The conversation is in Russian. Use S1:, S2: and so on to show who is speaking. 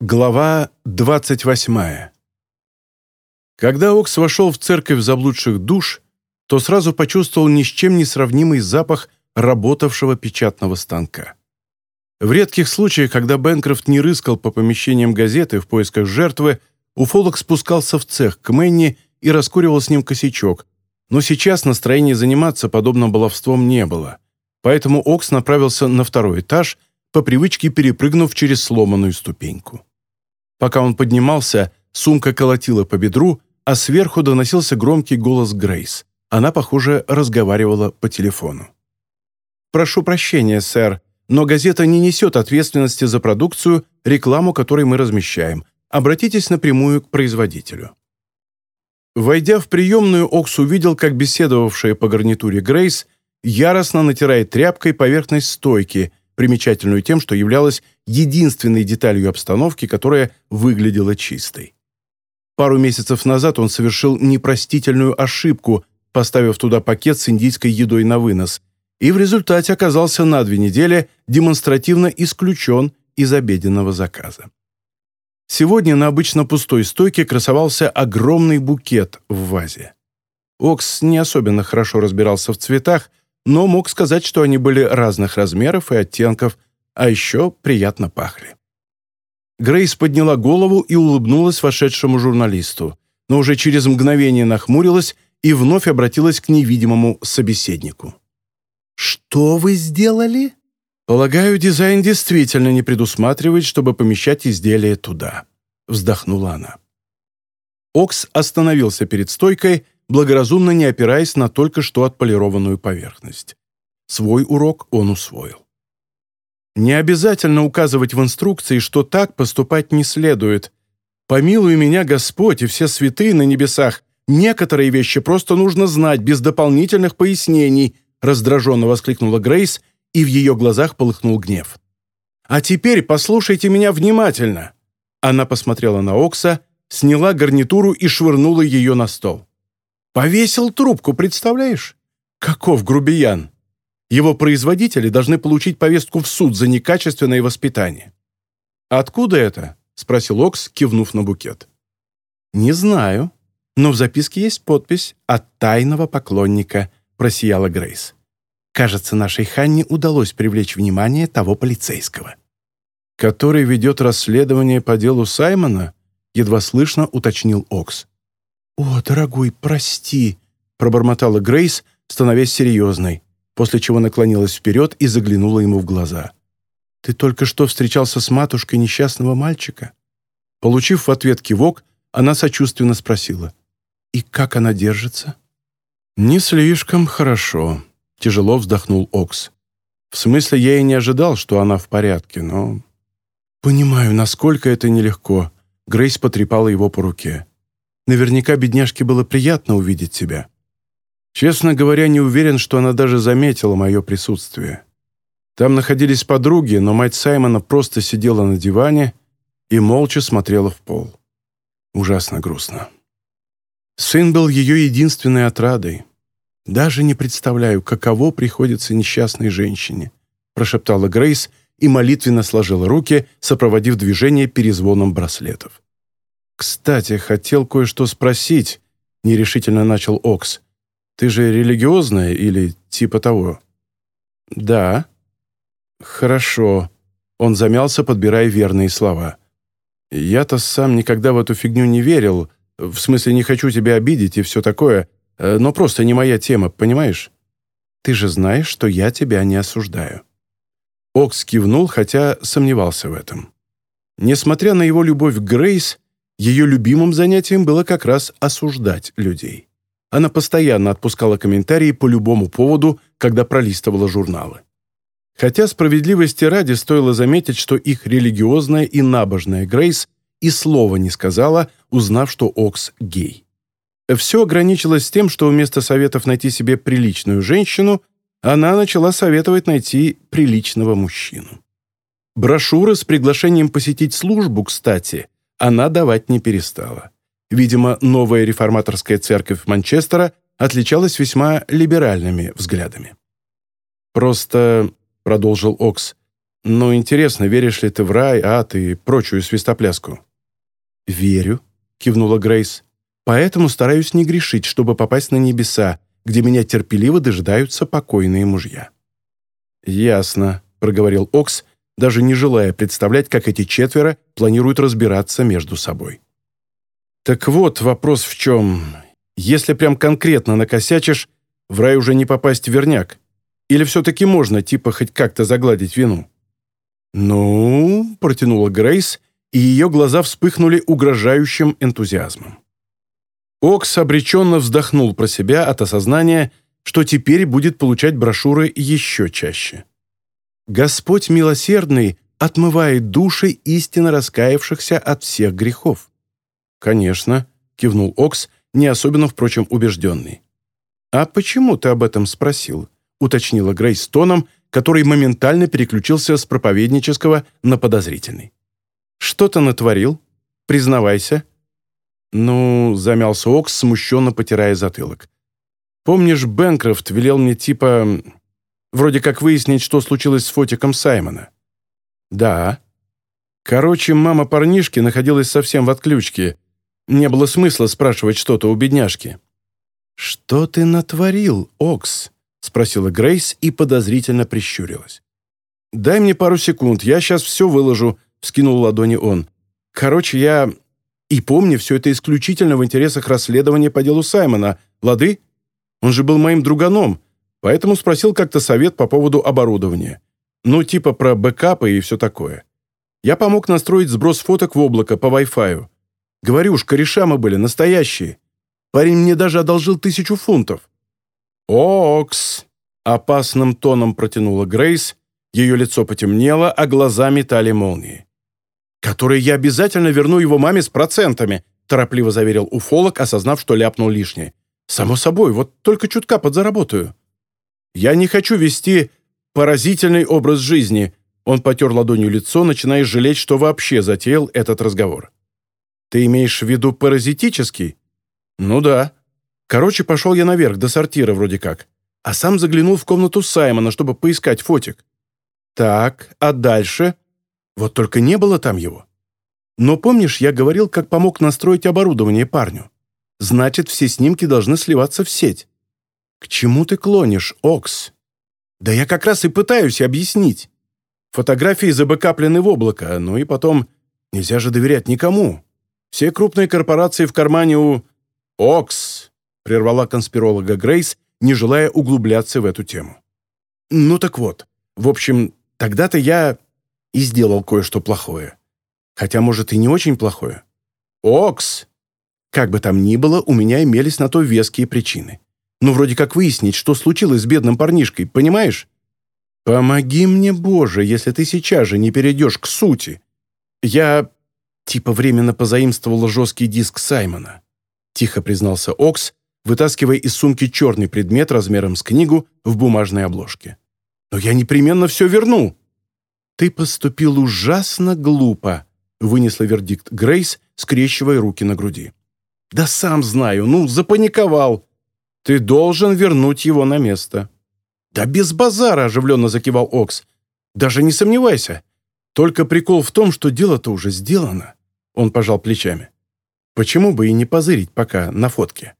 S1: Глава 28. Когда Окс вошел в церковь заблудших душ, то сразу почувствовал ни с чем не сравнимый запах работавшего печатного станка. В редких случаях, когда Бэнкрофт не рыскал по помещениям газеты в поисках жертвы, уфолог спускался в цех к Мэнни и раскуривал с ним косячок, но сейчас настроения заниматься подобным баловством не было, поэтому Окс направился на второй этаж, по привычке перепрыгнув через сломанную ступеньку. Пока он поднимался, сумка колотила по бедру, а сверху доносился громкий голос Грейс. Она, похоже, разговаривала по телефону. «Прошу прощения, сэр, но газета не несет ответственности за продукцию, рекламу которой мы размещаем. Обратитесь напрямую к производителю». Войдя в приемную, Окс увидел, как беседовавшая по гарнитуре Грейс яростно натирает тряпкой поверхность стойки, примечательную тем, что являлась единственной деталью обстановки, которая выглядела чистой. Пару месяцев назад он совершил непростительную ошибку, поставив туда пакет с индийской едой на вынос, и в результате оказался на две недели демонстративно исключен из обеденного заказа. Сегодня на обычно пустой стойке красовался огромный букет в вазе. Окс не особенно хорошо разбирался в цветах, но мог сказать, что они были разных размеров и оттенков, а еще приятно пахли. Грейс подняла голову и улыбнулась вошедшему журналисту, но уже через мгновение нахмурилась и вновь обратилась к невидимому собеседнику. «Что вы сделали?» «Полагаю, дизайн действительно не предусматривает, чтобы помещать изделие туда», — вздохнула она. Окс остановился перед стойкой, благоразумно не опираясь на только что отполированную поверхность. Свой урок он усвоил. Не обязательно указывать в инструкции, что так поступать не следует. Помилуй меня, Господь, и все святые на небесах. Некоторые вещи просто нужно знать без дополнительных пояснений, раздраженно воскликнула Грейс, и в ее глазах полыхнул гнев. «А теперь послушайте меня внимательно!» Она посмотрела на Окса, сняла гарнитуру и швырнула ее на стол. «Повесил трубку, представляешь? Каков грубиян!» Его производители должны получить повестку в суд за некачественное воспитание. «Откуда это?» — спросил Окс, кивнув на букет. «Не знаю, но в записке есть подпись «От тайного поклонника», — просияла Грейс. «Кажется, нашей Ханне удалось привлечь внимание того полицейского». «Который ведет расследование по делу Саймона?» — едва слышно уточнил Окс. «О, дорогой, прости», — пробормотала Грейс, становясь серьезной после чего наклонилась вперед и заглянула ему в глаза. «Ты только что встречался с матушкой несчастного мальчика?» Получив в ответ кивок, она сочувственно спросила. «И как она держится?» «Не слишком хорошо», — тяжело вздохнул Окс. «В смысле, я и не ожидал, что она в порядке, но...» «Понимаю, насколько это нелегко», — Грейс потрепала его по руке. «Наверняка бедняжке было приятно увидеть тебя». Честно говоря, не уверен, что она даже заметила мое присутствие. Там находились подруги, но мать Саймона просто сидела на диване и молча смотрела в пол. Ужасно грустно. Сын был ее единственной отрадой. «Даже не представляю, каково приходится несчастной женщине», прошептала Грейс и молитвенно сложила руки, сопроводив движение перезвоном браслетов. «Кстати, хотел кое-что спросить», — нерешительно начал Окс. Ты же религиозная или типа того?» «Да». «Хорошо». Он замялся, подбирая верные слова. «Я-то сам никогда в эту фигню не верил. В смысле, не хочу тебя обидеть и все такое. Э, но просто не моя тема, понимаешь? Ты же знаешь, что я тебя не осуждаю». Окс кивнул, хотя сомневался в этом. Несмотря на его любовь к Грейс, ее любимым занятием было как раз осуждать людей. Она постоянно отпускала комментарии по любому поводу, когда пролистывала журналы. Хотя справедливости ради стоило заметить, что их религиозная и набожная Грейс и слова не сказала, узнав, что Окс гей. Все ограничилось тем, что вместо советов найти себе приличную женщину, она начала советовать найти приличного мужчину. Брошюры с приглашением посетить службу, кстати, она давать не перестала. Видимо, новая реформаторская церковь Манчестера отличалась весьма либеральными взглядами. «Просто», — продолжил Окс, — «Ну, интересно, веришь ли ты в рай, ад и прочую свистопляску?»
S2: «Верю», — кивнула Грейс. «Поэтому стараюсь не грешить, чтобы попасть на небеса, где меня терпеливо дожидаются покойные мужья».
S1: «Ясно», — проговорил Окс, даже не желая представлять, как эти четверо планируют разбираться между собой. «Так вот, вопрос в чем. Если прям конкретно накосячишь, в рай уже не попасть верняк. Или все-таки можно, типа, хоть как-то загладить вину?»
S2: «Ну», — протянула Грейс, и ее глаза вспыхнули угрожающим энтузиазмом.
S1: Окс обреченно вздохнул про себя от осознания, что теперь будет получать брошюры еще чаще.
S2: «Господь милосердный отмывает души истинно раскаявшихся от всех грехов».
S1: «Конечно», — кивнул Окс, не особенно, впрочем, убежденный.
S2: «А почему ты об этом спросил?» — уточнила Грейс тоном, который моментально переключился с проповеднического на подозрительный. «Что ты натворил? Признавайся».
S1: «Ну», — замялся Окс, смущенно потирая затылок. «Помнишь, Бэнкрофт велел мне типа... Вроде как выяснить, что случилось с фотиком Саймона?»
S2: «Да».
S1: «Короче, мама парнишки находилась совсем в отключке. Не было смысла спрашивать что-то у бедняжки».
S2: «Что ты натворил, Окс?» — спросила Грейс и подозрительно прищурилась.
S1: «Дай мне пару секунд, я сейчас все выложу», — вскинул ладони он. «Короче, я... И помни, все это исключительно в интересах расследования по делу Саймона, лады? Он же был моим друганом, поэтому спросил как-то совет по поводу оборудования. Ну, типа про бэкапы и все такое. Я помог настроить сброс фоток в облако по Wi-Fi. Говорю уж, кореша мы были, настоящие. Парень мне даже одолжил тысячу фунтов. «Окс!» — опасным тоном протянула Грейс. Ее лицо потемнело, а глаза метали молнии. «Которые я обязательно верну его маме с процентами», — торопливо заверил уфолог, осознав, что ляпнул лишнее. «Само собой, вот только чутка подзаработаю». «Я не хочу вести поразительный образ жизни», — он потер ладонью лицо, начиная жалеть, что вообще затеял этот разговор. «Ты имеешь в виду паразитический?» «Ну да. Короче, пошел я наверх, до сортира вроде как, а сам заглянул в комнату Саймона, чтобы поискать фотик. Так, а дальше? Вот только не было там его. Но помнишь, я говорил, как помог настроить оборудование парню? Значит, все снимки должны сливаться в сеть. К чему ты клонишь, Окс? Да я как раз и пытаюсь объяснить. Фотографии забэкаплены в облако, ну и потом нельзя же доверять никому. Все крупные корпорации в кармане у... «Окс!» — прервала конспиролога Грейс, не желая углубляться в эту тему. «Ну так вот, в общем, тогда-то я и сделал кое-что плохое. Хотя, может, и не очень плохое. Окс! Как бы там ни было, у меня имелись на то веские причины. Ну, вроде как выяснить, что случилось с бедным парнишкой, понимаешь? Помоги мне, Боже, если ты сейчас же не перейдешь к сути. Я типа временно позаимствовала жесткий диск Саймона тихо признался Окс, вытаскивая из сумки черный предмет размером с книгу в бумажной обложке. «Но я непременно все верну!» «Ты поступил ужасно глупо», — вынесла вердикт Грейс, скрещивая руки на груди. «Да сам знаю, ну, запаниковал. Ты должен вернуть его на место». «Да без базара!» — оживленно закивал Окс. «Даже не сомневайся. Только прикол в том, что дело-то уже сделано». Он пожал плечами. Почему бы и не позырить пока на фотке?